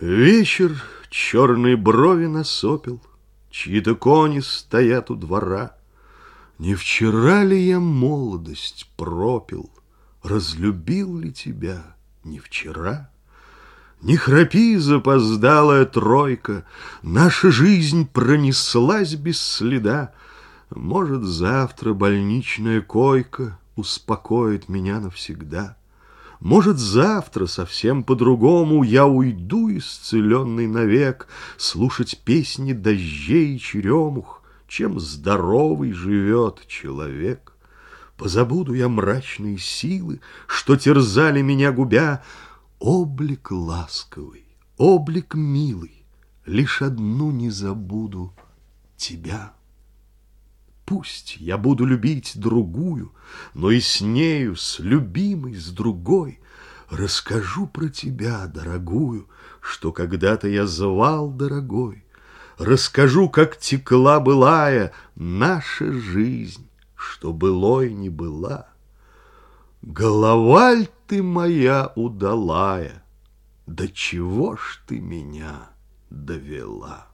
Вечер черные брови насопил, Чьи-то кони стоят у двора. Не вчера ли я молодость пропил, Разлюбил ли тебя не вчера? Не храпи, запоздалая тройка, Наша жизнь пронеслась без следа. Может, завтра больничная койка Успокоит меня навсегда. Может, завтра совсем по-другому Я уйду, исцеленный навек, Слушать песни дождей и черемух, Чем здоровый живет человек. Позабуду я мрачные силы, Что терзали меня губя, Облик ласковый, облик милый, Лишь одну не забуду — тебя. Пусть я буду любить другую, Но и с нею, с любимой, с другой, Расскажу про тебя, дорогую, Что когда-то я звал дорогой. Расскажу, как текла былая Наша жизнь, что былой не была. Головаль ты моя удалая, До чего ж ты меня довела?